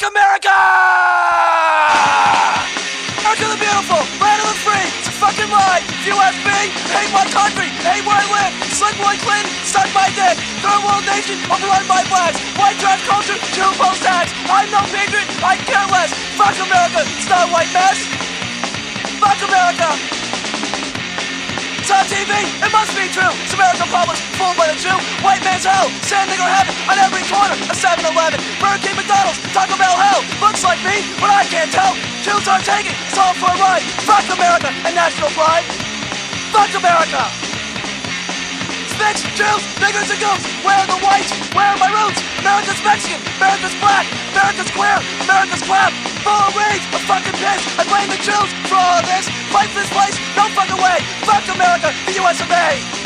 Fuck America! America the beautiful, land of the free. It's a fucking lie. If you ask me, hate my country, hate where I live. Slick Roy Clinton, suck my dick. Third world nation, overrun by blacks. White trash culture, Jew post tax. I'm no patriot, I care less. Fuck America, it's not a white mess. Fuck America! It's on TV, it must be true. It's American public, fooled by sand nigger heaven on every corner. A 7 Eleven, Burger King, McDonald's, Taco Bell hell. Looks like me, but I can't tell. Jews aren't taking, it's all for a ride. Fuck America and national pride. Fuck America! Snitch, Jews, niggers, and goons. Where are the whites? Where are my roots? America's Mexican, America's black, America's queer, America's crap. Full of rage, a fucking piss. I blame the Jews for all this. Fight for this place, no fucking way. Fuck America, the US of A.